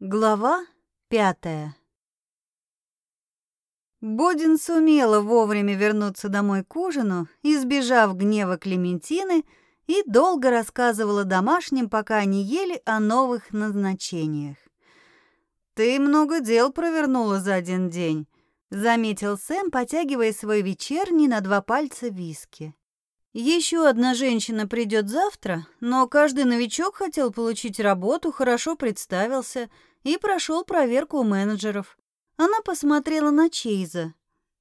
Глава пятая Бодин сумела вовремя вернуться домой к ужину, избежав гнева Клементины, и долго рассказывала домашним, пока они ели о новых назначениях. «Ты много дел провернула за один день», — заметил Сэм, потягивая свой вечерний на два пальца виски. Еще одна женщина придет завтра, но каждый новичок хотел получить работу, хорошо представился и прошел проверку у менеджеров. Она посмотрела на Чейза.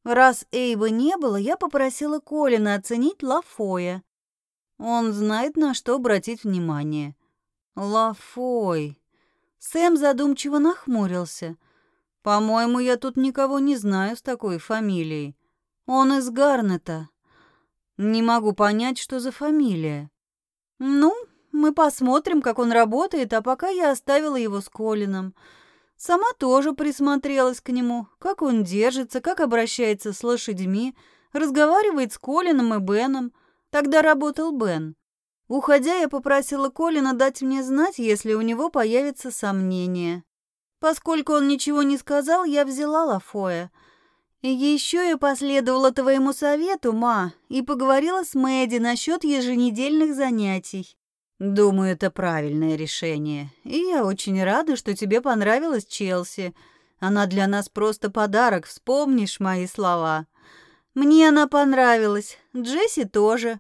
Раз Эйба не было, я попросила Колина оценить Лафоя. Он знает, на что обратить внимание. Лафой. Сэм задумчиво нахмурился. По-моему, я тут никого не знаю с такой фамилией. Он из Гарнета. Не могу понять, что за фамилия. Ну, мы посмотрим, как он работает, а пока я оставила его с Колином. Сама тоже присмотрелась к нему, как он держится, как обращается с лошадьми, разговаривает с Колином и Беном. Тогда работал Бен. Уходя, я попросила Колина дать мне знать, если у него появятся сомнения. Поскольку он ничего не сказал, я взяла Лафоя — еще я последовала твоему совету, ма, и поговорила с Мэдди насчет еженедельных занятий. Думаю, это правильное решение. И я очень рада, что тебе понравилась Челси. Она для нас просто подарок, вспомнишь мои слова. Мне она понравилась, Джесси тоже.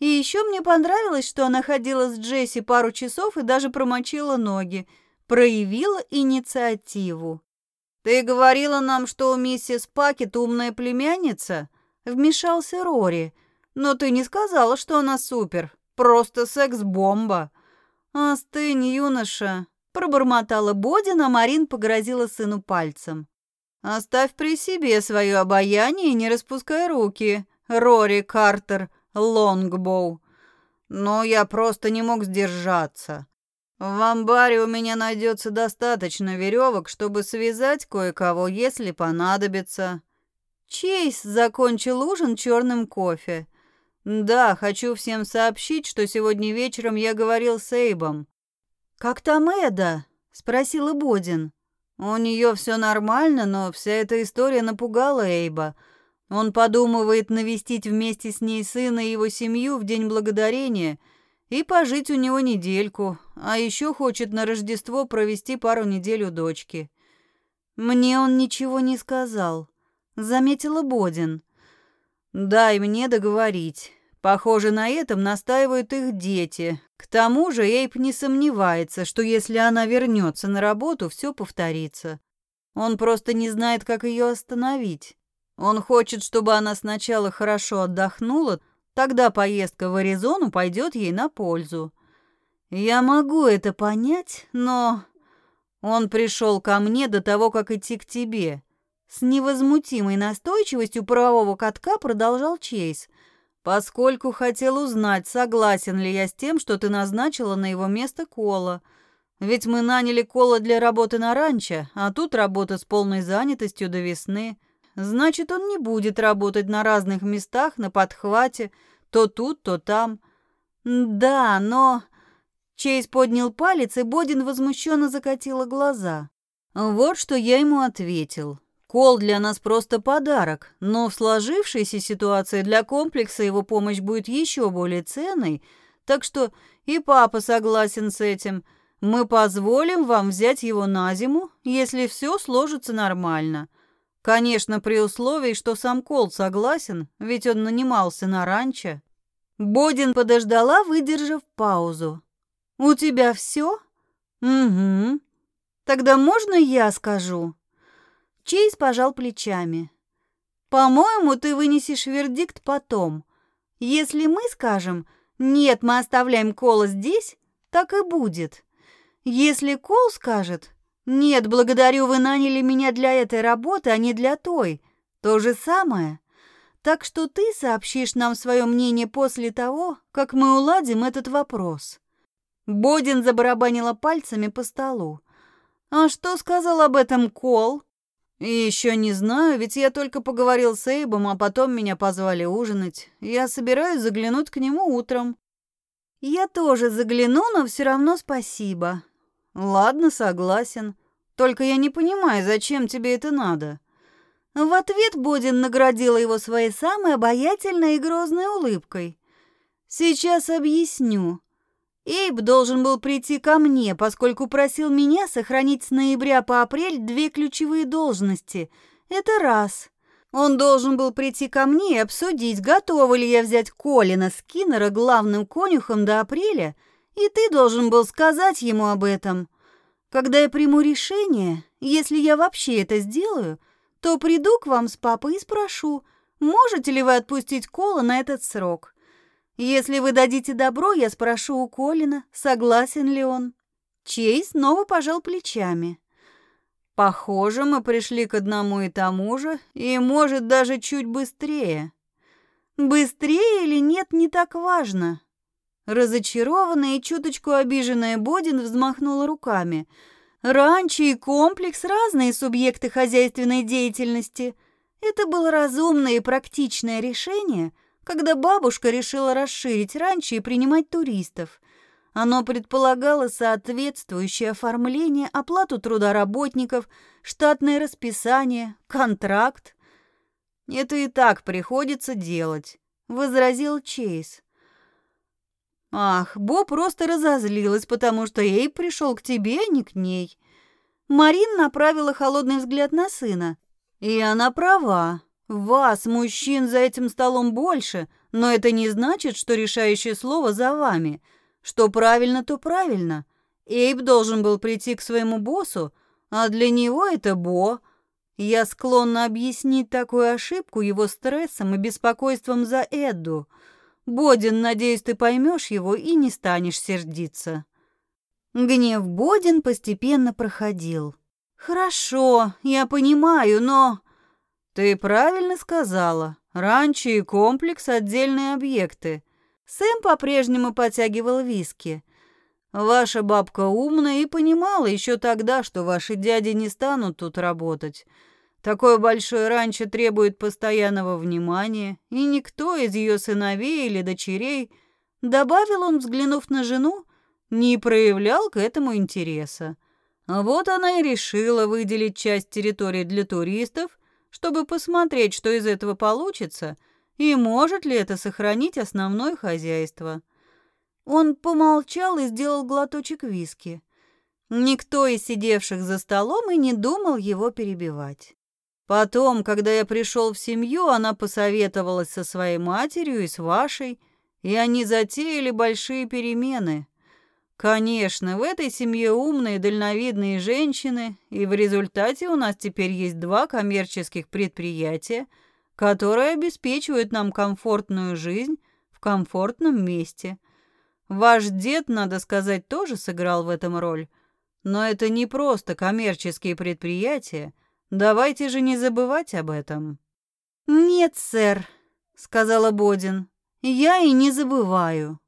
И еще мне понравилось, что она ходила с Джесси пару часов и даже промочила ноги, проявила инициативу. «Ты говорила нам, что у миссис Пакет умная племянница?» Вмешался Рори. «Но ты не сказала, что она супер. Просто секс-бомба». «Остынь, юноша», — пробормотала Бодин, а Марин погрозила сыну пальцем. «Оставь при себе свое обаяние и не распускай руки, Рори Картер Лонгбоу». «Но я просто не мог сдержаться. В амбаре у меня найдется достаточно веревок, чтобы связать кое-кого, если понадобится. Чейз закончил ужин черным кофе. Да, хочу всем сообщить, что сегодня вечером я говорил с Эйбом. Как там Эда? спросил Бодин. У нее все нормально, но вся эта история напугала Эйба. Он подумывает навестить вместе с ней сына и его семью в день благодарения — и пожить у него недельку, а еще хочет на Рождество провести пару недель у дочки. Мне он ничего не сказал, заметила Бодин. Дай мне договорить. Похоже, на этом настаивают их дети. К тому же Эйп не сомневается, что если она вернется на работу, все повторится. Он просто не знает, как ее остановить. Он хочет, чтобы она сначала хорошо отдохнула, Тогда поездка в Аризону пойдет ей на пользу. Я могу это понять, но... Он пришел ко мне до того, как идти к тебе. С невозмутимой настойчивостью правового катка продолжал Чейз, поскольку хотел узнать, согласен ли я с тем, что ты назначила на его место Кола. Ведь мы наняли Кола для работы на ранчо, а тут работа с полной занятостью до весны — Значит, он не будет работать на разных местах на подхвате, то тут, то там. Да, но... Чейз поднял палец, и Бодин возмущенно закатила глаза. Вот что я ему ответил. Кол для нас просто подарок, но в сложившейся ситуации для комплекса его помощь будет еще более ценной, так что и папа согласен с этим. Мы позволим вам взять его на зиму, если все сложится нормально. Конечно, при условии, что сам Кол согласен, ведь он нанимался на ранчо. Бодин подождала, выдержав паузу. «У тебя все? «Угу. Тогда можно я скажу?» Чейз пожал плечами. «По-моему, ты вынесешь вердикт потом. Если мы скажем, нет, мы оставляем Кола здесь, так и будет. Если Кол скажет, «Нет, благодарю, вы наняли меня для этой работы, а не для той. То же самое. Так что ты сообщишь нам свое мнение после того, как мы уладим этот вопрос». Бодин забарабанила пальцами по столу. «А что сказал об этом Кол?» еще не знаю, ведь я только поговорил с Эйбом, а потом меня позвали ужинать. Я собираюсь заглянуть к нему утром». «Я тоже загляну, но все равно спасибо. Ладно, согласен. Только я не понимаю, зачем тебе это надо?» В ответ Бодин наградила его своей самой обаятельной и грозной улыбкой. «Сейчас объясню. Эйб должен был прийти ко мне, поскольку просил меня сохранить с ноября по апрель две ключевые должности. Это раз. Он должен был прийти ко мне и обсудить, готова ли я взять Колина Скиннера главным конюхом до апреля, и ты должен был сказать ему об этом. Когда я приму решение, если я вообще это сделаю, то приду к вам с папой и спрошу, можете ли вы отпустить Кола на этот срок. Если вы дадите добро, я спрошу у Колина, согласен ли он. Чей снова пожал плечами. Похоже, мы пришли к одному и тому же, и, может, даже чуть быстрее. Быстрее или нет, не так важно. Разочарованная и чуточку обиженная Бодин взмахнула руками. Ранчо и комплекс – разные субъекты хозяйственной деятельности. Это было разумное и практичное решение – когда бабушка решила расширить ранчо и принимать туристов. Оно предполагало соответствующее оформление, оплату труда работников, штатное расписание, контракт. «Это и так приходится делать», — возразил Чейз. «Ах, Бо просто разозлилась, потому что ей пришел к тебе, а не к ней». Марин направила холодный взгляд на сына. «И она права. Вас, мужчин, за этим столом больше, но это не значит, что решающее слово за вами. Что правильно, то правильно. Эйб должен был прийти к своему боссу, а для него это Бо. Я склонна объяснить такую ошибку его стрессом и беспокойством за Эдду. Бодин, надеюсь, ты поймешь его и не станешь сердиться. Гнев Бодин постепенно проходил. Хорошо, я понимаю, но «Ты правильно сказала. Ранчо и комплекс — отдельные объекты». Сэм по-прежнему потягивал виски. «Ваша бабка умная и понимала еще тогда, что ваши дяди не станут тут работать. Такое большое ранчо требует постоянного внимания, и никто из ее сыновей или дочерей, добавил он, взглянув на жену, не проявлял к этому интереса. Вот она и решила выделить часть территории для туристов — чтобы посмотреть, что из этого получится, и может ли это сохранить основное хозяйство. Он помолчал и сделал глоточек виски. Никто из сидевших за столом и не думал его перебивать. Потом, когда я пришел в семью, она посоветовалась со своей матерью и с вашей, и они затеяли большие перемены. Конечно, в этой семье умные, дальновидные женщины, и в результате у нас теперь есть два коммерческих предприятия, которые обеспечивают нам комфортную жизнь в комфортном месте. Ваш дед, надо сказать, тоже сыграл в этом роль. Но это не просто коммерческие предприятия. Давайте же не забывать об этом. Нет, сэр, сказала Бодин. Я и не забываю.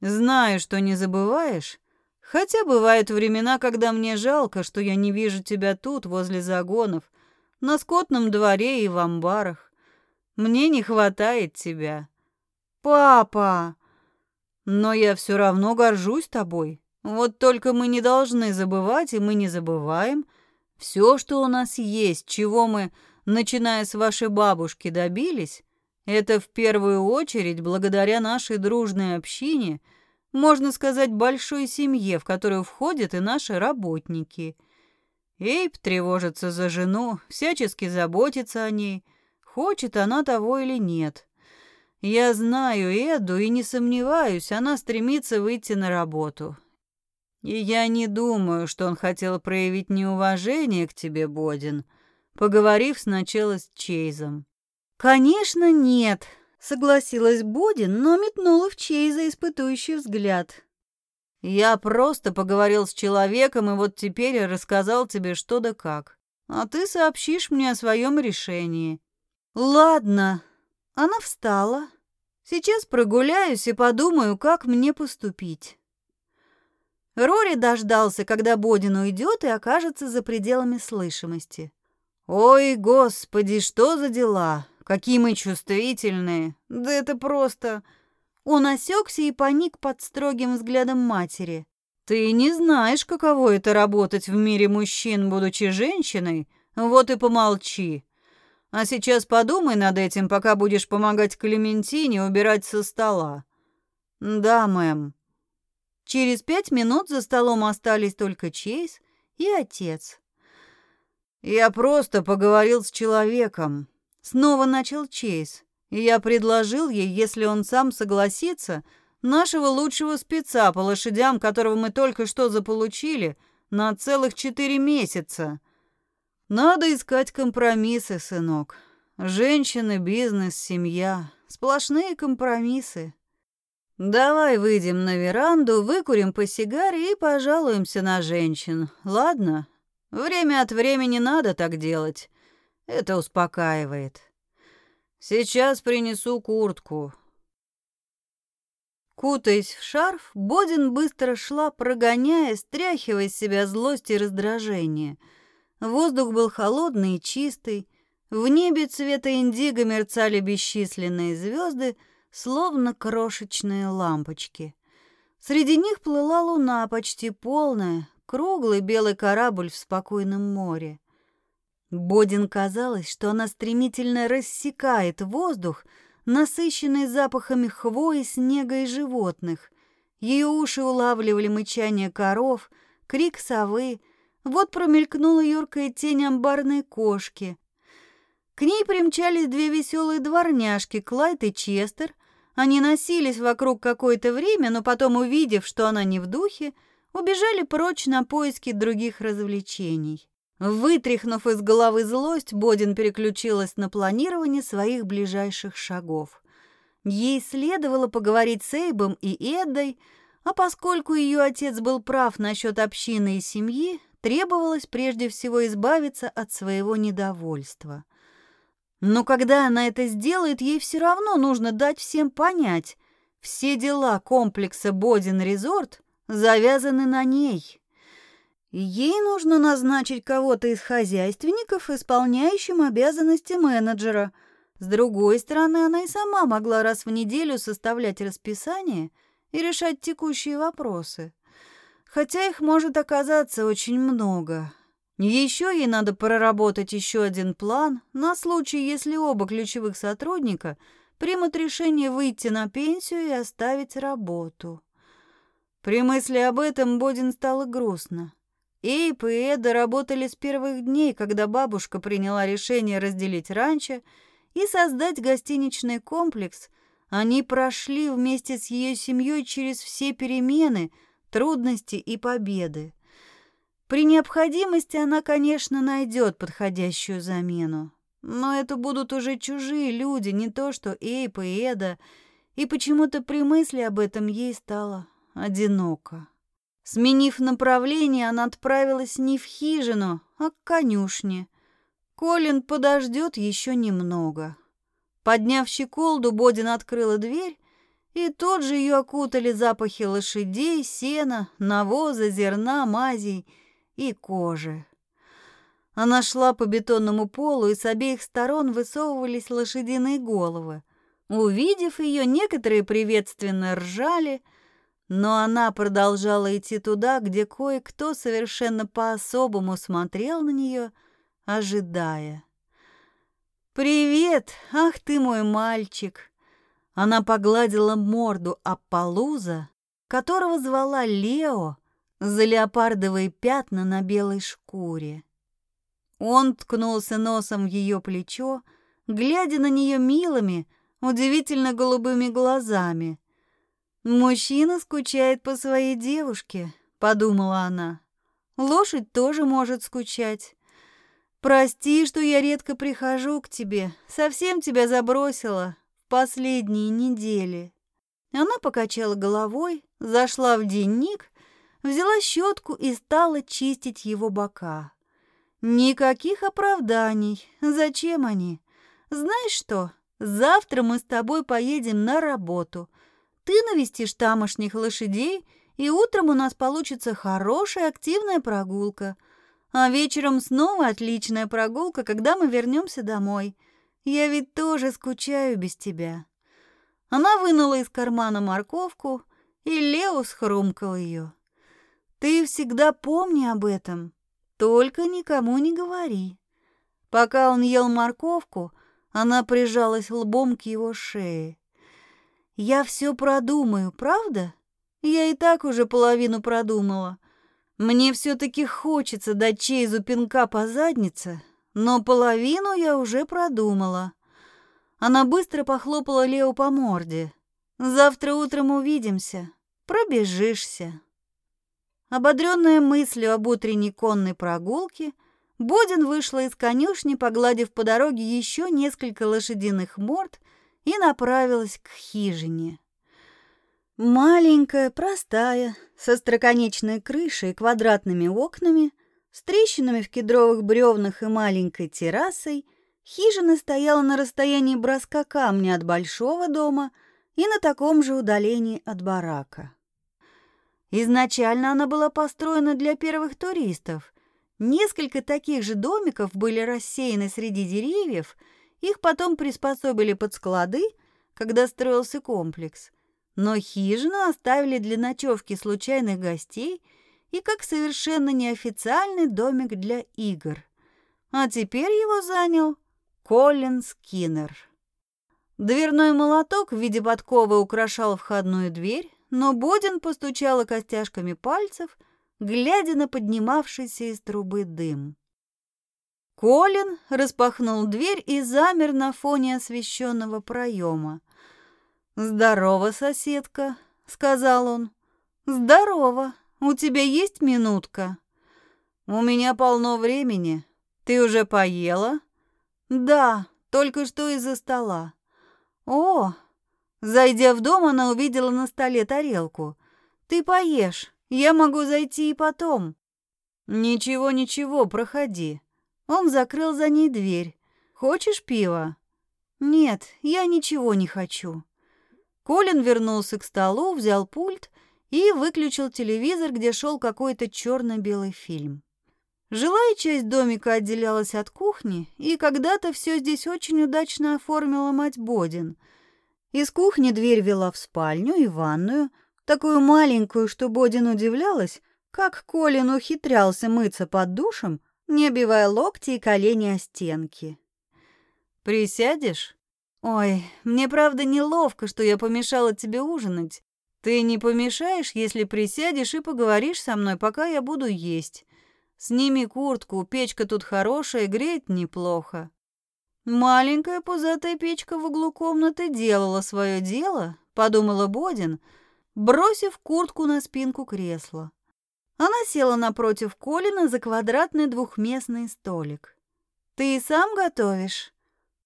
Знаю, что не забываешь, хотя бывают времена, когда мне жалко, что я не вижу тебя тут, возле загонов, на скотном дворе и в амбарах. Мне не хватает тебя. Папа! Но я все равно горжусь тобой. Вот только мы не должны забывать, и мы не забываем, все, что у нас есть, чего мы, начиная с вашей бабушки, добились, это в первую очередь благодаря нашей дружной общине, можно сказать, большой семье, в которую входят и наши работники. Эйб тревожится за жену, всячески заботится о ней, хочет она того или нет. Я знаю Эду и не сомневаюсь, она стремится выйти на работу. И я не думаю, что он хотел проявить неуважение к тебе, Бодин, поговорив сначала с Чейзом. «Конечно, нет», — согласилась Бодин, но метнула в Чейза испытующий взгляд. «Я просто поговорил с человеком и вот теперь рассказал тебе что да как. А ты сообщишь мне о своем решении». «Ладно». Она встала. «Сейчас прогуляюсь и подумаю, как мне поступить». Рори дождался, когда Бодин уйдет и окажется за пределами слышимости. «Ой, господи, что за дела? Какие мы чувствительные! Да это просто...» Он осекся и паник под строгим взглядом матери. Ты не знаешь, каково это работать в мире мужчин, будучи женщиной, вот и помолчи. А сейчас подумай над этим, пока будешь помогать Клементине убирать со стола. Да, мэм. Через пять минут за столом остались только Чейз и отец. Я просто поговорил с человеком. Снова начал Чейз. И я предложил ей, если он сам согласится, нашего лучшего спеца по лошадям, которого мы только что заполучили, на целых четыре месяца. Надо искать компромиссы, сынок. Женщины, бизнес, семья. Сплошные компромиссы. Давай выйдем на веранду, выкурим по сигаре и пожалуемся на женщин. Ладно? Время от времени надо так делать. Это успокаивает. Сейчас принесу куртку. Кутаясь в шарф, Бодин быстро шла, прогоняя, стряхивая с себя злость и раздражение. Воздух был холодный и чистый. В небе цвета индиго мерцали бесчисленные звезды, словно крошечные лампочки. Среди них плыла луна, почти полная, круглый белый корабль в спокойном море. Бодин казалось, что она стремительно рассекает воздух, насыщенный запахами хвои, снега и животных. Ее уши улавливали мычание коров, крик совы. Вот промелькнула юркая тень амбарной кошки. К ней примчались две веселые дворняжки, Клайд и Честер. Они носились вокруг какое-то время, но потом, увидев, что она не в духе, убежали прочь на поиски других развлечений. Вытряхнув из головы злость, Бодин переключилась на планирование своих ближайших шагов. Ей следовало поговорить с Эйбом и Эддой, а поскольку ее отец был прав насчет общины и семьи, требовалось прежде всего избавиться от своего недовольства. Но когда она это сделает, ей все равно нужно дать всем понять, все дела комплекса Бодин-Резорт завязаны на ней. Ей нужно назначить кого-то из хозяйственников, исполняющим обязанности менеджера. С другой стороны, она и сама могла раз в неделю составлять расписание и решать текущие вопросы. Хотя их может оказаться очень много. Еще ей надо проработать еще один план на случай, если оба ключевых сотрудника примут решение выйти на пенсию и оставить работу. При мысли об этом Бодин стало грустно. Эйп и Эда работали с первых дней, когда бабушка приняла решение разделить ранчо и создать гостиничный комплекс. Они прошли вместе с ее семьей через все перемены, трудности и победы. При необходимости она, конечно, найдет подходящую замену. Но это будут уже чужие люди, не то что Эйп и Эда, и почему-то при мысли об этом ей стало одиноко. Сменив направление, она отправилась не в хижину, а к конюшне. Колин подождет еще немного. Подняв щеколду, Бодин открыла дверь, и тут же ее окутали запахи лошадей, сена, навоза, зерна, мазей и кожи. Она шла по бетонному полу, и с обеих сторон высовывались лошадиные головы. Увидев ее, некоторые приветственно ржали — но она продолжала идти туда, где кое-кто совершенно по-особому смотрел на нее, ожидая. «Привет! Ах ты мой мальчик!» Она погладила морду Аппалуза, которого звала Лео, за леопардовые пятна на белой шкуре. Он ткнулся носом в ее плечо, глядя на нее милыми, удивительно голубыми глазами — «Мужчина скучает по своей девушке», — подумала она. «Лошадь тоже может скучать. Прости, что я редко прихожу к тебе. Совсем тебя забросила в последние недели». Она покачала головой, зашла в денник, взяла щетку и стала чистить его бока. Никаких оправданий. Зачем они? Знаешь что? Завтра мы с тобой поедем на работу. Ты навестишь тамошних лошадей, и утром у нас получится хорошая активная прогулка. А вечером снова отличная прогулка, когда мы вернемся домой. Я ведь тоже скучаю без тебя». Она вынула из кармана морковку, и Лео схрумкал ее. Ты всегда помни об этом, только никому не говори». Пока он ел морковку, она прижалась лбом к его шее. «Я все продумаю, правда? Я и так уже половину продумала. Мне все-таки хочется дать Чейзу пинка по заднице, но половину я уже продумала». Она быстро похлопала Лео по морде. «Завтра утром увидимся. Пробежишься». Ободренная мыслью об утренней конной прогулке, Бодин вышла из конюшни, погладив по дороге еще несколько лошадиных морд, и направилась к хижине. Маленькая, простая, со строконечной крышей и квадратными окнами, с трещинами в кедровых бревнах и маленькой террасой, хижина стояла на расстоянии броска камня от большого дома и на таком же удалении от барака. Изначально она была построена для первых туристов. Несколько таких же домиков были рассеяны среди деревьев, их потом приспособили под склады, когда строился комплекс. Но хижину оставили для ночевки случайных гостей и как совершенно неофициальный домик для игр. А теперь его занял Колин Скиннер. Дверной молоток в виде подковы украшал входную дверь, но Бодин постучала костяшками пальцев, глядя на поднимавшийся из трубы дым. Колин распахнул дверь и замер на фоне освещенного проема. «Здорово, соседка», — сказал он. «Здорово. У тебя есть минутка?» «У меня полно времени. Ты уже поела?» «Да, только что из-за стола». «О, Зайдя в дом, она увидела на столе тарелку. «Ты поешь, я могу зайти и потом». «Ничего, ничего, проходи». Он закрыл за ней дверь. «Хочешь пива?» «Нет, я ничего не хочу». Колин вернулся к столу, взял пульт и выключил телевизор, где шел какой-то черно-белый фильм. Жилая часть домика отделялась от кухни, и когда-то все здесь очень удачно оформила мать Бодин — из кухни дверь вела в спальню и ванную, такую маленькую, что Бодин удивлялась, как Колин ухитрялся мыться под душем, не обивая локти и колени о стенки. «Присядешь?» «Ой, мне правда неловко, что я помешала тебе ужинать. Ты не помешаешь, если присядешь и поговоришь со мной, пока я буду есть. Сними куртку, печка тут хорошая, греет неплохо». Маленькая пузатая печка в углу комнаты делала свое дело, подумала Бодин, бросив куртку на спинку кресла. Она села напротив Колина за квадратный двухместный столик. «Ты и сам готовишь?»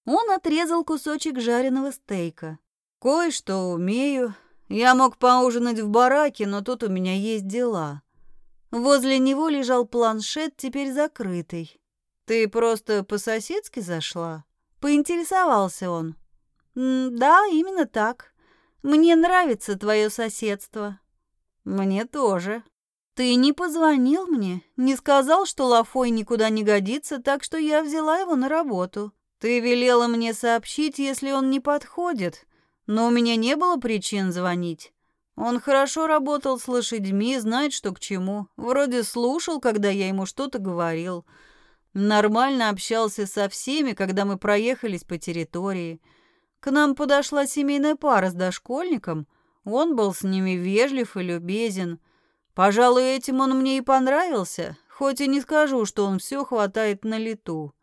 Он отрезал кусочек жареного стейка. «Кое-что умею. Я мог поужинать в бараке, но тут у меня есть дела». Возле него лежал планшет, теперь закрытый. «Ты просто по-соседски зашла?» Поинтересовался он. «Да, именно так. Мне нравится твое соседство». «Мне тоже». «Ты не позвонил мне, не сказал, что Лафой никуда не годится, так что я взяла его на работу. Ты велела мне сообщить, если он не подходит, но у меня не было причин звонить. Он хорошо работал с лошадьми, знает, что к чему. Вроде слушал, когда я ему что-то говорил. Нормально общался со всеми, когда мы проехались по территории. К нам подошла семейная пара с дошкольником. Он был с ними вежлив и любезен. Пожалуй, этим он мне и понравился, хоть и не скажу, что он все хватает на лету.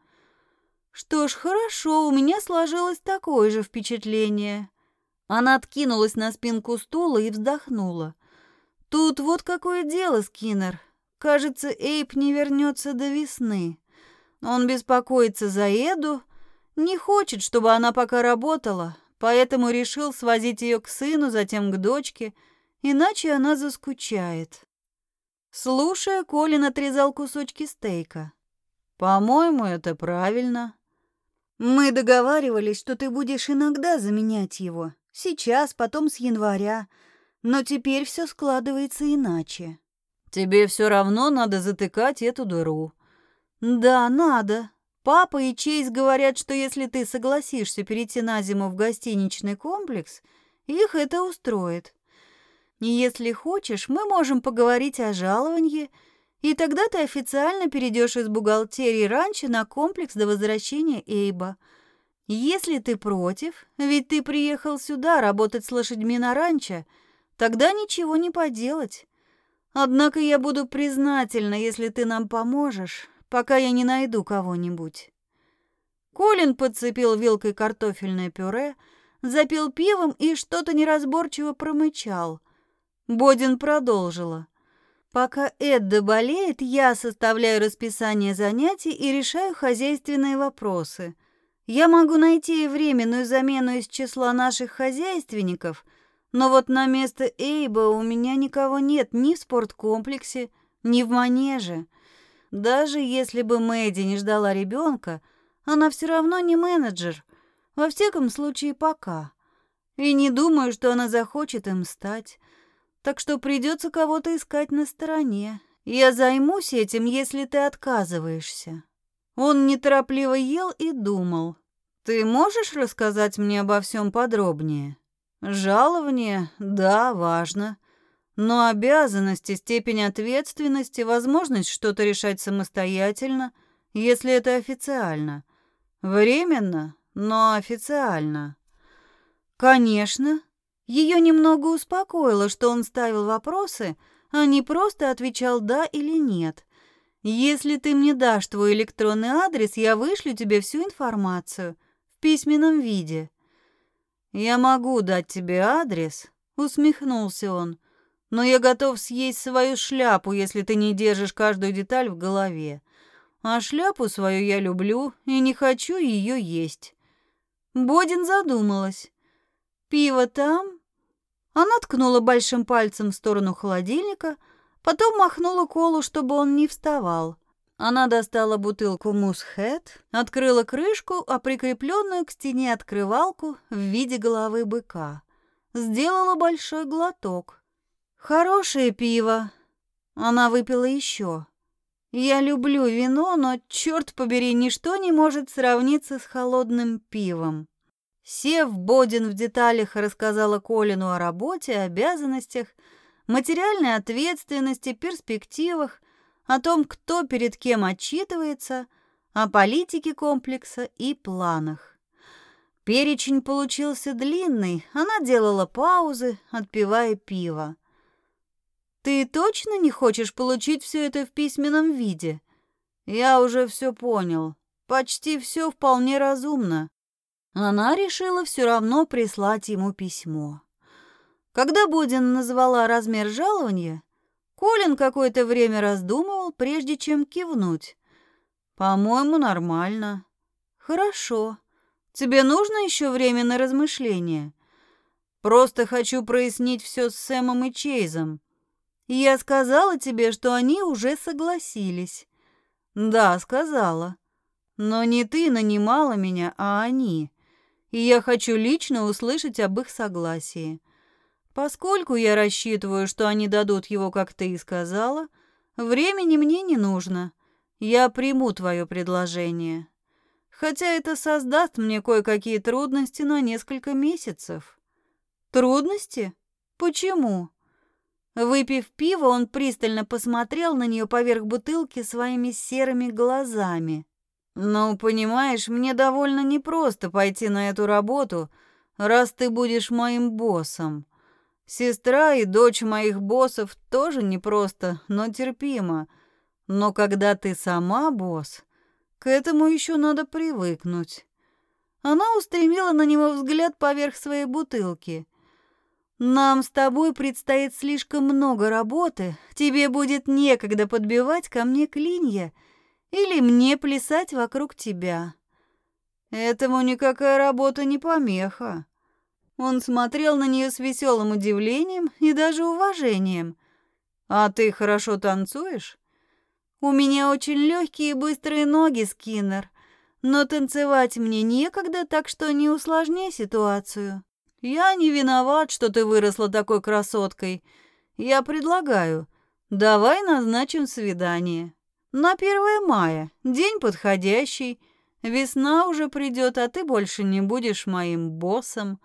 Что ж, хорошо, у меня сложилось такое же впечатление. Она откинулась на спинку стула и вздохнула. Тут вот какое дело, Скиннер. Кажется, Эйп не вернется до весны. Он беспокоится за Эду, не хочет, чтобы она пока работала, поэтому решил свозить ее к сыну, затем к дочке, иначе она заскучает. Слушая, Колин отрезал кусочки стейка. «По-моему, это правильно». «Мы договаривались, что ты будешь иногда заменять его. Сейчас, потом с января. Но теперь все складывается иначе». «Тебе все равно надо затыкать эту дыру. «Да, надо. Папа и Чейз говорят, что если ты согласишься перейти на зиму в гостиничный комплекс, их это устроит. Если хочешь, мы можем поговорить о жаловании, и тогда ты официально перейдешь из бухгалтерии раньше на комплекс до возвращения Эйба. Если ты против, ведь ты приехал сюда работать с лошадьми на ранчо, тогда ничего не поделать. Однако я буду признательна, если ты нам поможешь, пока я не найду кого-нибудь. Колин подцепил вилкой картофельное пюре, запил пивом и что-то неразборчиво промычал. Бодин продолжила. Пока Эдда болеет, я составляю расписание занятий и решаю хозяйственные вопросы. Я могу найти временную замену из числа наших хозяйственников, но вот на место Эйба у меня никого нет ни в спорткомплексе, ни в манеже. Даже если бы Мэдди не ждала ребенка, она все равно не менеджер, во всяком случае пока. И не думаю, что она захочет им стать так что придется кого-то искать на стороне. Я займусь этим, если ты отказываешься». Он неторопливо ел и думал. «Ты можешь рассказать мне обо всем подробнее?» «Жалование, да, важно. Но обязанности, степень ответственности, возможность что-то решать самостоятельно, если это официально. Временно, но официально». «Конечно», ее немного успокоило, что он ставил вопросы, а не просто отвечал «да» или «нет». «Если ты мне дашь твой электронный адрес, я вышлю тебе всю информацию в письменном виде». «Я могу дать тебе адрес», — усмехнулся он, «но я готов съесть свою шляпу, если ты не держишь каждую деталь в голове. А шляпу свою я люблю и не хочу ее есть». Бодин задумалась. «Пиво там?» Она ткнула большим пальцем в сторону холодильника, потом махнула Колу, чтобы он не вставал. Она достала бутылку мусхэт, открыла крышку, а прикрепленную к стене открывалку в виде головы быка. Сделала большой глоток. «Хорошее пиво!» Она выпила еще. «Я люблю вино, но, черт побери, ничто не может сравниться с холодным пивом». Сев, Бодин в деталях рассказала Колину о работе, обязанностях, материальной ответственности, перспективах, о том, кто перед кем отчитывается, о политике комплекса и планах. Перечень получился длинный, она делала паузы, отпивая пиво. «Ты точно не хочешь получить все это в письменном виде?» «Я уже все понял. Почти все вполне разумно. Она решила все равно прислать ему письмо. Когда Будин назвала размер жалования, Колин какое-то время раздумывал, прежде чем кивнуть. «По-моему, нормально». «Хорошо. Тебе нужно еще время на размышление?» «Просто хочу прояснить все с Сэмом и Чейзом. Я сказала тебе, что они уже согласились». «Да, сказала. Но не ты нанимала меня, а они и я хочу лично услышать об их согласии. Поскольку я рассчитываю, что они дадут его, как ты и сказала, времени мне не нужно. Я приму твое предложение. Хотя это создаст мне кое-какие трудности на несколько месяцев. Трудности? Почему? Выпив пиво, он пристально посмотрел на нее поверх бутылки своими серыми глазами. «Ну, понимаешь, мне довольно непросто пойти на эту работу, раз ты будешь моим боссом. Сестра и дочь моих боссов тоже непросто, но терпимо. Но когда ты сама босс, к этому еще надо привыкнуть». Она устремила на него взгляд поверх своей бутылки. «Нам с тобой предстоит слишком много работы, тебе будет некогда подбивать ко мне клинья» или мне плясать вокруг тебя. Этому никакая работа не помеха. Он смотрел на нее с веселым удивлением и даже уважением. А ты хорошо танцуешь? У меня очень легкие и быстрые ноги, Скиннер, но танцевать мне некогда, так что не усложняй ситуацию. Я не виноват, что ты выросла такой красоткой. Я предлагаю, давай назначим свидание. На 1 мая. День подходящий. Весна уже придет, а ты больше не будешь моим боссом.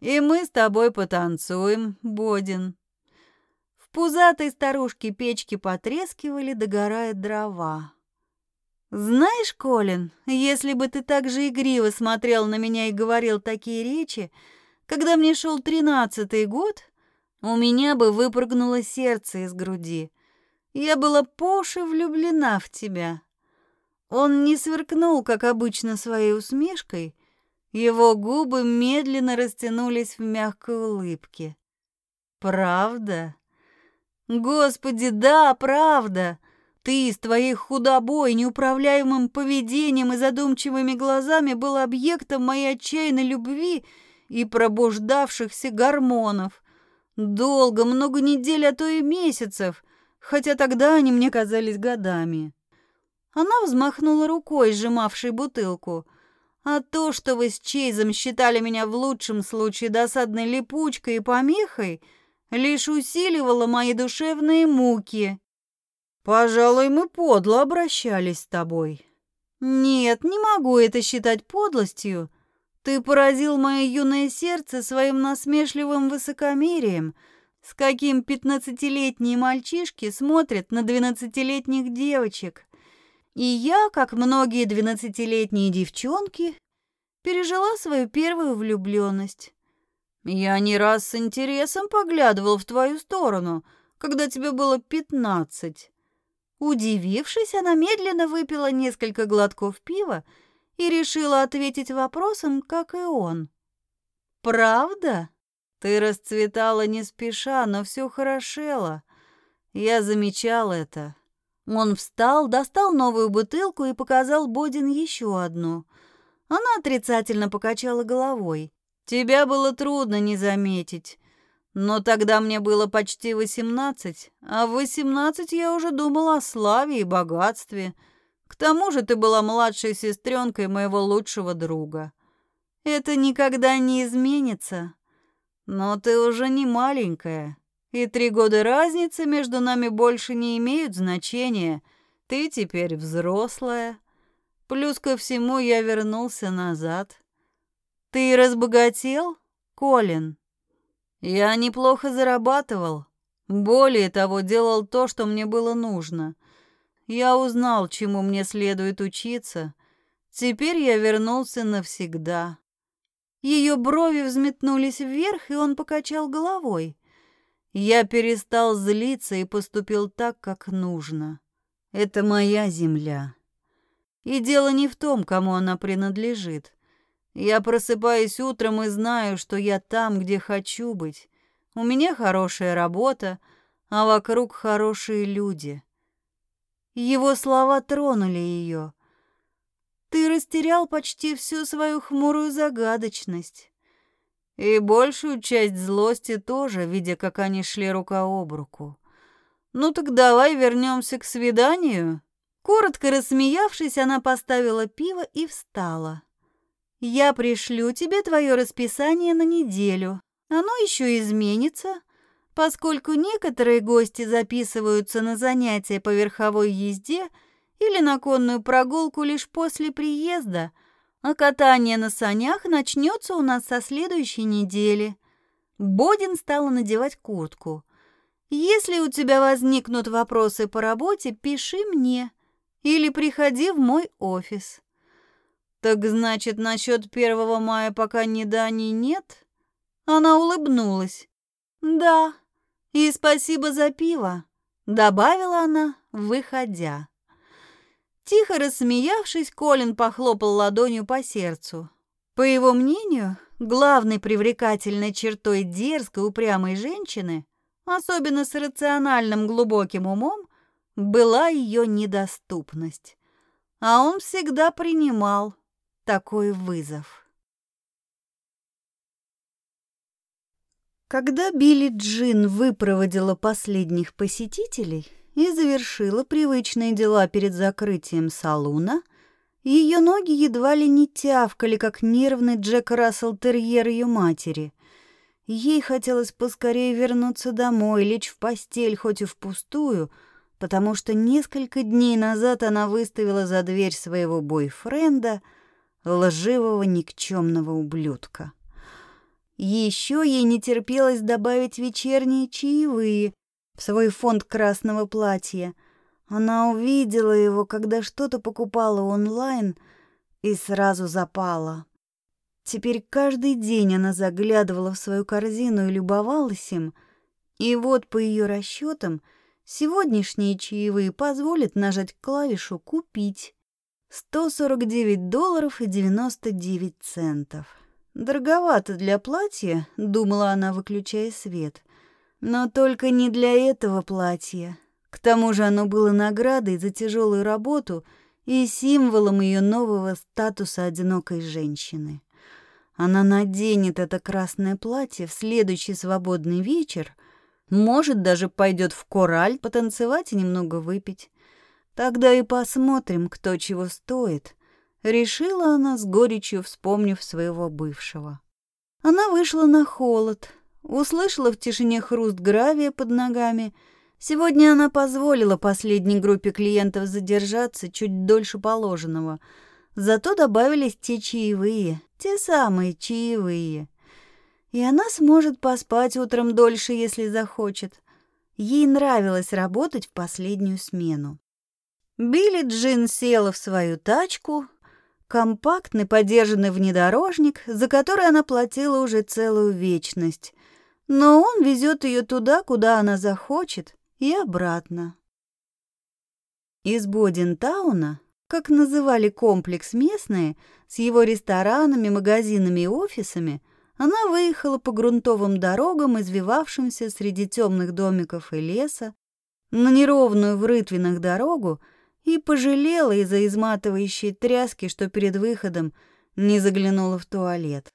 И мы с тобой потанцуем, Бодин. пузатой старушке печки потрескивали, догорая дрова. «Знаешь, Колин, если бы ты так же игриво смотрел на меня и говорил такие речи, когда мне шел тринадцатый год, у меня бы выпрыгнуло сердце из груди. Я была по влюблена в тебя». Он не сверкнул, как обычно, своей усмешкой. Его губы медленно растянулись в мягкой улыбке. «Правда?» «Господи, да, правда!» Ты с твоей худобой, неуправляемым поведением и задумчивыми глазами был объектом моей отчаянной любви и пробуждавшихся гормонов. Долго, много недель, а то и месяцев, хотя тогда они мне казались годами. Она взмахнула рукой, сжимавшей бутылку. А то, что вы с Чейзом считали меня в лучшем случае досадной липучкой и помехой, лишь усиливало мои душевные муки. Пожалуй, мы подло обращались с тобой. Нет, не могу это считать подлостью. Ты поразил мое юное сердце своим насмешливым высокомерием, с каким пятнадцатилетние мальчишки смотрят на двенадцатилетних девочек. И я, как многие двенадцатилетние девчонки, пережила свою первую влюбленность. Я не раз с интересом поглядывал в твою сторону, когда тебе было пятнадцать. Удивившись, она медленно выпила несколько глотков пива и решила ответить вопросом, как и он. «Правда? Ты расцветала не спеша, но все хорошело. Я замечал это». Он встал, достал новую бутылку и показал Бодин еще одну. Она отрицательно покачала головой. «Тебя было трудно не заметить. Но тогда мне было почти восемнадцать, а в восемнадцать я уже думала о славе и богатстве. К тому же ты была младшей сестренкой моего лучшего друга. Это никогда не изменится. Но ты уже не маленькая, и три года разницы между нами больше не имеют значения. Ты теперь взрослая. Плюс ко всему я вернулся назад. Ты разбогател, Колин?» Я неплохо зарабатывал. Более того, делал то, что мне было нужно. Я узнал, чему мне следует учиться. Теперь я вернулся навсегда. Ее брови взметнулись вверх, и он покачал головой. Я перестал злиться и поступил так, как нужно. Это моя земля. И дело не в том, кому она принадлежит. Я просыпаюсь утром и знаю, что я там, где хочу быть. У меня хорошая работа, а вокруг хорошие люди. Его слова тронули ее. Ты растерял почти всю свою хмурую загадочность. И большую часть злости тоже, видя, как они шли рука об руку. Ну так давай вернемся к свиданию. Коротко рассмеявшись, она поставила пиво и встала. Я пришлю тебе твое расписание на неделю. Оно еще изменится, поскольку некоторые гости записываются на занятия по верховой езде или на конную прогулку лишь после приезда, а катание на санях начнется у нас со следующей недели. Бодин стала надевать куртку. Если у тебя возникнут вопросы по работе, пиши мне или приходи в мой офис. «Так значит, насчет первого мая пока ни да, ни нет?» Она улыбнулась. «Да, и спасибо за пиво», — добавила она, выходя. Тихо рассмеявшись, Колин похлопал ладонью по сердцу. По его мнению, главной привлекательной чертой дерзкой упрямой женщины, особенно с рациональным глубоким умом, была ее недоступность. А он всегда принимал такой вызов. Когда Билли Джин выпроводила последних посетителей и завершила привычные дела перед закрытием салуна, ее ноги едва ли не тявкали, как нервный Джек Рассел Терьер ее матери. Ей хотелось поскорее вернуться домой, лечь в постель, хоть и впустую, потому что несколько дней назад она выставила за дверь своего бойфренда — лживого никчемного ублюдка. Еще ей не терпелось добавить вечерние чаевые, в свой фонд красного платья. Она увидела его, когда что-то покупала онлайн, и сразу запала. Теперь каждый день она заглядывала в свою корзину и любовалась им, и вот по ее расчетам сегодняшние чаевые позволят нажать клавишу «Купить». 149 долларов и 99 центов. Дороговато для платья, думала она, выключая свет. Но только не для этого платья. К тому же оно было наградой за тяжелую работу и символом ее нового статуса одинокой женщины. Она наденет это красное платье в следующий свободный вечер, может, даже пойдет в кораль потанцевать и немного выпить. Тогда и посмотрим, кто чего стоит, решила она с горечью, вспомнив своего бывшего. Она вышла на холод, услышала в тишине хруст гравия под ногами. Сегодня она позволила последней группе клиентов задержаться чуть дольше положенного. Зато добавились те чаевые, те самые чаевые. И она сможет поспать утром дольше, если захочет. Ей нравилось работать в последнюю смену. Билли Джин села в свою тачку, компактный подержанный внедорожник, за который она платила уже целую вечность. Но он везет ее туда, куда она захочет, и обратно. Из Бодинтауна, как называли комплекс местные, с его ресторанами, магазинами и офисами, она выехала по грунтовым дорогам, извивавшимся среди темных домиков и леса, на неровную в рытвинах дорогу, и пожалела из-за изматывающей тряски, что перед выходом не заглянула в туалет.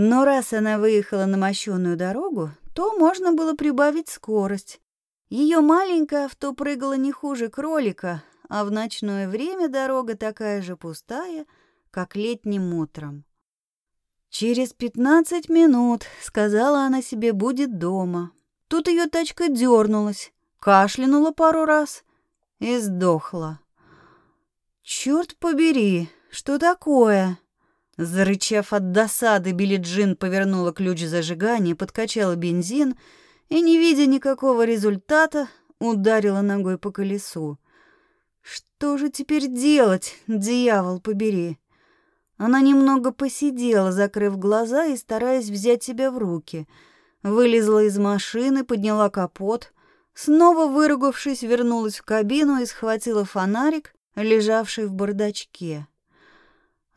Но раз она выехала на мощенную дорогу, то можно было прибавить скорость. Ее маленькое авто прыгало не хуже кролика, а в ночное время дорога такая же пустая, как летним утром. «Через пятнадцать минут», — сказала она себе, — «будет дома». Тут ее тачка дернулась, кашлянула пару раз и сдохла. «Черт побери, что такое?» Зарычав от досады, Билли Джин повернула ключ зажигания, подкачала бензин и, не видя никакого результата, ударила ногой по колесу. «Что же теперь делать, дьявол побери?» Она немного посидела, закрыв глаза и стараясь взять себя в руки. Вылезла из машины, подняла капот, Снова выругавшись, вернулась в кабину и схватила фонарик, лежавший в бардачке.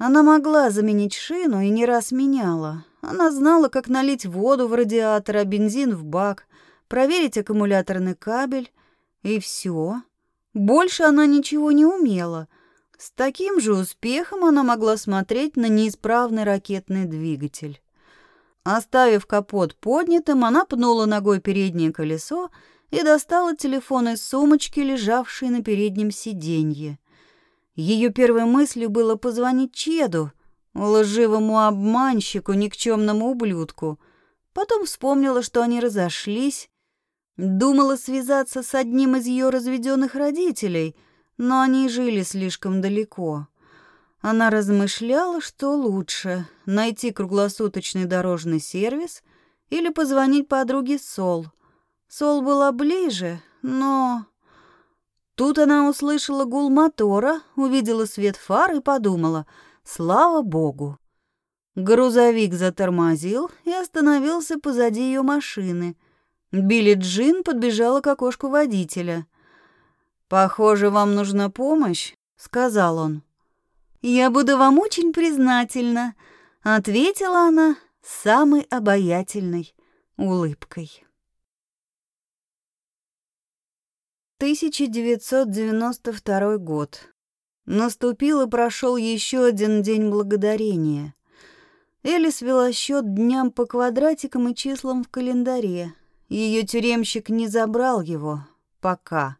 Она могла заменить шину и не раз меняла. Она знала, как налить воду в радиатор, а бензин в бак, проверить аккумуляторный кабель, и все. Больше она ничего не умела. С таким же успехом она могла смотреть на неисправный ракетный двигатель. Оставив капот поднятым, она пнула ногой переднее колесо и достала телефон из сумочки, лежавшей на переднем сиденье. Ее первой мыслью было позвонить Чеду, лживому обманщику, никчемному ублюдку. Потом вспомнила, что они разошлись, думала связаться с одним из ее разведенных родителей, но они жили слишком далеко. Она размышляла, что лучше — найти круглосуточный дорожный сервис или позвонить подруге Сол — Сол была ближе, но... Тут она услышала гул мотора, увидела свет фар и подумала, слава богу. Грузовик затормозил и остановился позади ее машины. Билли Джин подбежала к окошку водителя. «Похоже, вам нужна помощь», — сказал он. «Я буду вам очень признательна», — ответила она самой обаятельной улыбкой. 1992 год. Наступил и прошел еще один день благодарения. Элис вела счет дням по квадратикам и числам в календаре. Ее тюремщик не забрал его. Пока.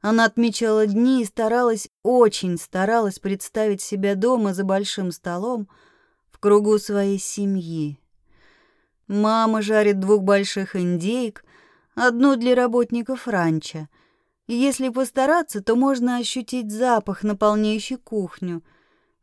Она отмечала дни и старалась, очень старалась представить себя дома за большим столом в кругу своей семьи. Мама жарит двух больших индейк, одну для работников ранчо — если постараться, то можно ощутить запах, наполняющий кухню.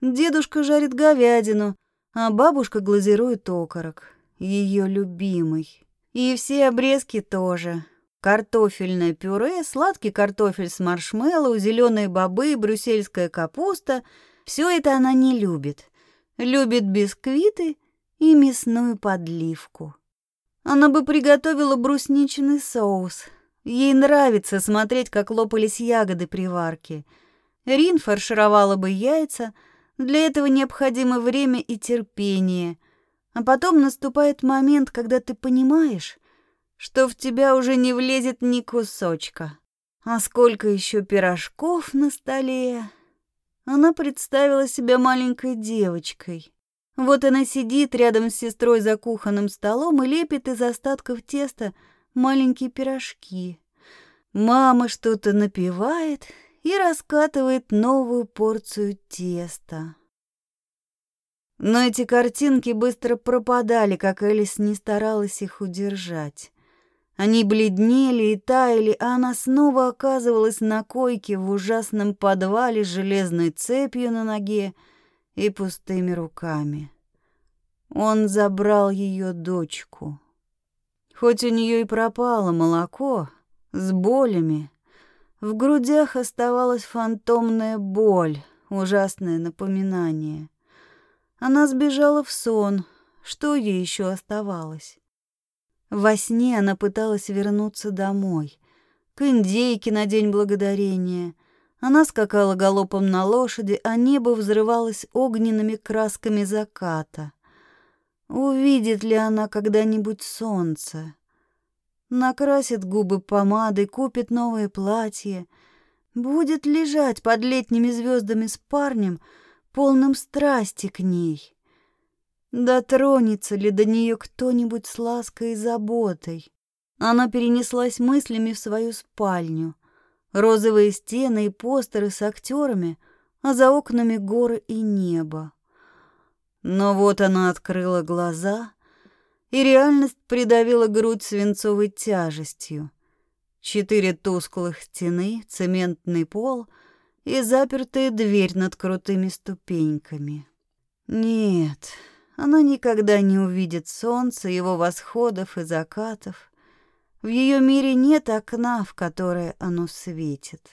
Дедушка жарит говядину, а бабушка глазирует окорок, ее любимый. И все обрезки тоже. Картофельное пюре, сладкий картофель с маршмеллоу, зеленые бобы, брюссельская капуста — все это она не любит. Любит бисквиты и мясную подливку. Она бы приготовила брусничный соус. Ей нравится смотреть, как лопались ягоды при варке. Рин фаршировала бы яйца. Для этого необходимо время и терпение. А потом наступает момент, когда ты понимаешь, что в тебя уже не влезет ни кусочка. А сколько еще пирожков на столе. Она представила себя маленькой девочкой. Вот она сидит рядом с сестрой за кухонным столом и лепит из остатков теста маленькие пирожки. Мама что-то напевает и раскатывает новую порцию теста. Но эти картинки быстро пропадали, как Элис не старалась их удержать. Они бледнели и таяли, а она снова оказывалась на койке в ужасном подвале с железной цепью на ноге, и пустыми руками. Он забрал ее дочку. Хоть у нее и пропало молоко, с болями, в грудях оставалась фантомная боль, ужасное напоминание. Она сбежала в сон, что ей еще оставалось? Во сне она пыталась вернуться домой, к индейке на День Благодарения, она скакала галопом на лошади, а небо взрывалось огненными красками заката. Увидит ли она когда-нибудь солнце? Накрасит губы помадой, купит новое платье. Будет лежать под летними звездами с парнем, полным страсти к ней. Дотронется ли до нее кто-нибудь с лаской и заботой? Она перенеслась мыслями в свою спальню — розовые стены и постеры с актерами, а за окнами горы и небо. Но вот она открыла глаза, и реальность придавила грудь свинцовой тяжестью. Четыре тусклых стены, цементный пол и запертая дверь над крутыми ступеньками. Нет, она никогда не увидит солнца, его восходов и закатов. В ее мире нет окна, в которое оно светит.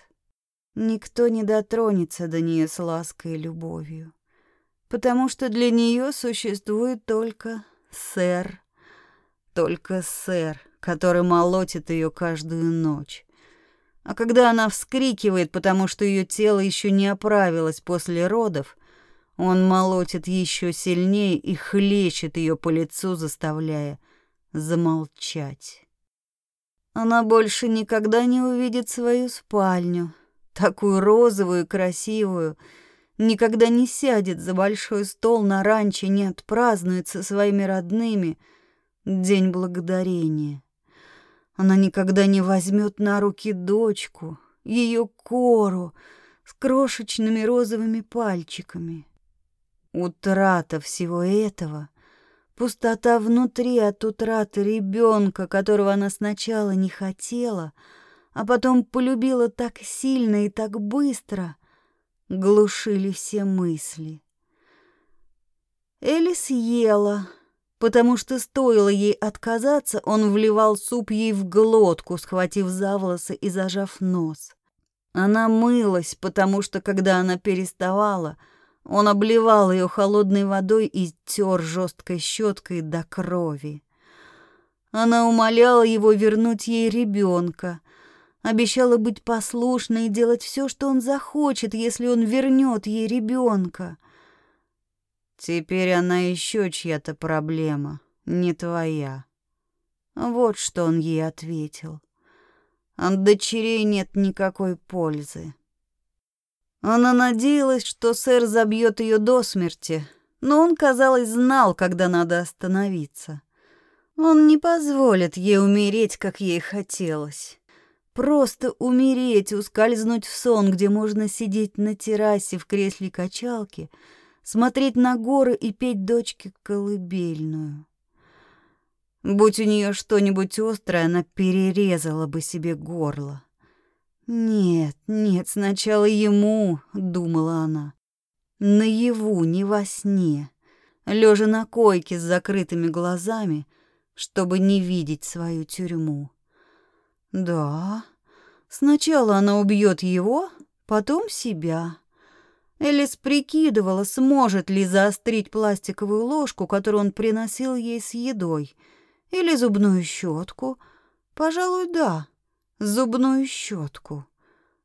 Никто не дотронется до нее с лаской и любовью, потому что для нее существует только сэр, только сэр, который молотит ее каждую ночь. А когда она вскрикивает, потому что ее тело еще не оправилось после родов, он молотит еще сильнее и хлещет ее по лицу, заставляя замолчать. Она больше никогда не увидит свою спальню, такую розовую и красивую, никогда не сядет за большой стол на ранчо, не отпразднует со своими родными День Благодарения. Она никогда не возьмет на руки дочку, ее кору с крошечными розовыми пальчиками. Утрата всего этого — Пустота внутри от утраты ребенка, которого она сначала не хотела, а потом полюбила так сильно и так быстро, глушили все мысли. Элис ела, потому что стоило ей отказаться, он вливал суп ей в глотку, схватив за волосы и зажав нос. Она мылась, потому что, когда она переставала — он обливал ее холодной водой и тер жесткой щеткой до крови. Она умоляла его вернуть ей ребенка, обещала быть послушной и делать все, что он захочет, если он вернет ей ребенка. Теперь она еще чья-то проблема, не твоя. Вот что он ей ответил. От дочерей нет никакой пользы. Она надеялась, что сэр забьет ее до смерти, но он, казалось, знал, когда надо остановиться. Он не позволит ей умереть, как ей хотелось. Просто умереть, ускользнуть в сон, где можно сидеть на террасе в кресле качалки, смотреть на горы и петь дочке колыбельную. Будь у нее что-нибудь острое, она перерезала бы себе горло. «Нет, нет, сначала ему», — думала она. Наяву, не во сне, лежа на койке с закрытыми глазами, чтобы не видеть свою тюрьму. Да. Сначала она убьет его, потом себя. Элис прикидывала, сможет ли заострить пластиковую ложку, которую он приносил ей с едой, или зубную щетку. Пожалуй, да, зубную щетку.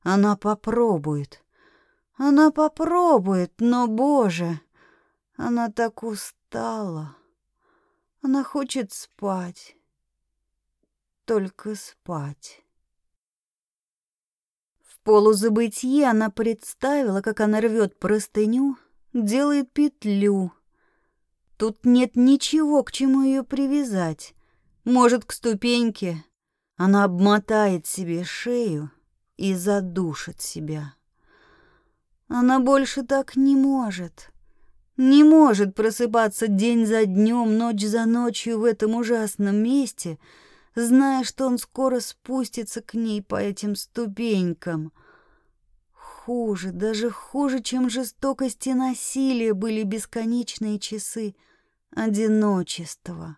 Она попробует. Она попробует, но, боже, она так устала. Она хочет спать. Только спать полузабытье она представила, как она рвет простыню, делает петлю. Тут нет ничего, к чему ее привязать. Может, к ступеньке. Она обмотает себе шею и задушит себя. Она больше так не может. Не может просыпаться день за днем, ночь за ночью в этом ужасном месте — зная, что он скоро спустится к ней по этим ступенькам. Хуже, даже хуже, чем жестокость и насилие были бесконечные часы одиночества.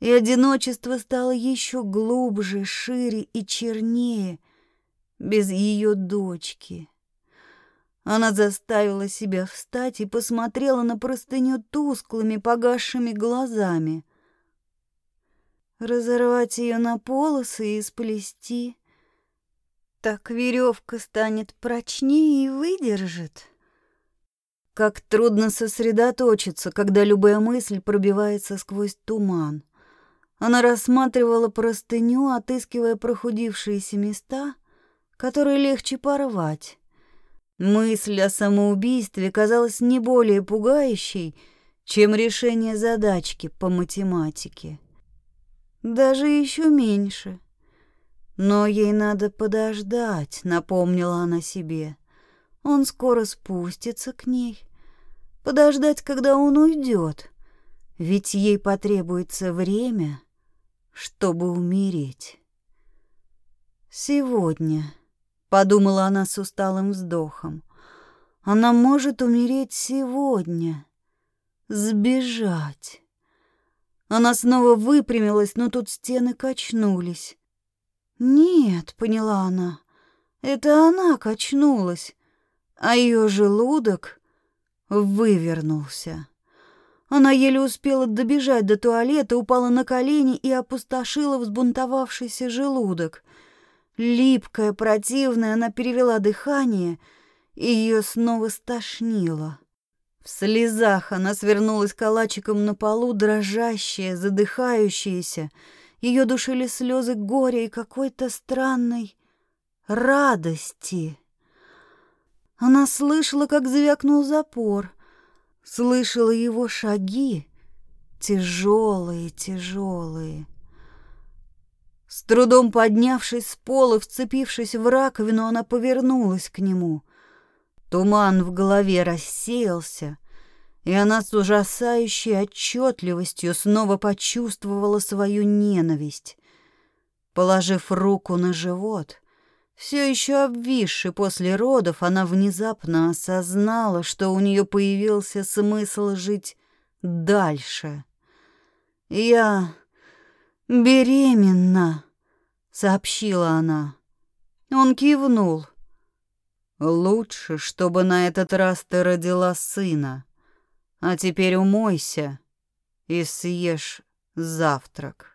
И одиночество стало еще глубже, шире и чернее без ее дочки. Она заставила себя встать и посмотрела на простыню тусклыми, погасшими глазами разорвать ее на полосы и сплести. Так веревка станет прочнее и выдержит. Как трудно сосредоточиться, когда любая мысль пробивается сквозь туман. Она рассматривала простыню, отыскивая прохудившиеся места, которые легче порвать. Мысль о самоубийстве казалась не более пугающей, чем решение задачки по математике. Даже еще меньше. Но ей надо подождать, напомнила она себе. Он скоро спустится к ней. Подождать, когда он уйдет. Ведь ей потребуется время, чтобы умереть. Сегодня, подумала она с усталым вздохом, она может умереть сегодня, сбежать. Она снова выпрямилась, но тут стены качнулись. «Нет», — поняла она, — «это она качнулась, а ее желудок вывернулся». Она еле успела добежать до туалета, упала на колени и опустошила взбунтовавшийся желудок. Липкая, противная, она перевела дыхание, и ее снова стошнило. Слезах она свернулась калачиком на полу, дрожащая, задыхающаяся. Ее душили слезы горя и какой-то странной радости. Она слышала, как звякнул запор, слышала его шаги, тяжелые, тяжелые. С трудом поднявшись с пола, вцепившись в раковину, она повернулась к нему. Туман в голове рассеялся, и она с ужасающей отчетливостью снова почувствовала свою ненависть. Положив руку на живот, все еще обвисший после родов, она внезапно осознала, что у нее появился смысл жить дальше. «Я беременна», — сообщила она. Он кивнул. Лучше, чтобы на этот раз ты родила сына. А теперь умойся и съешь завтрак.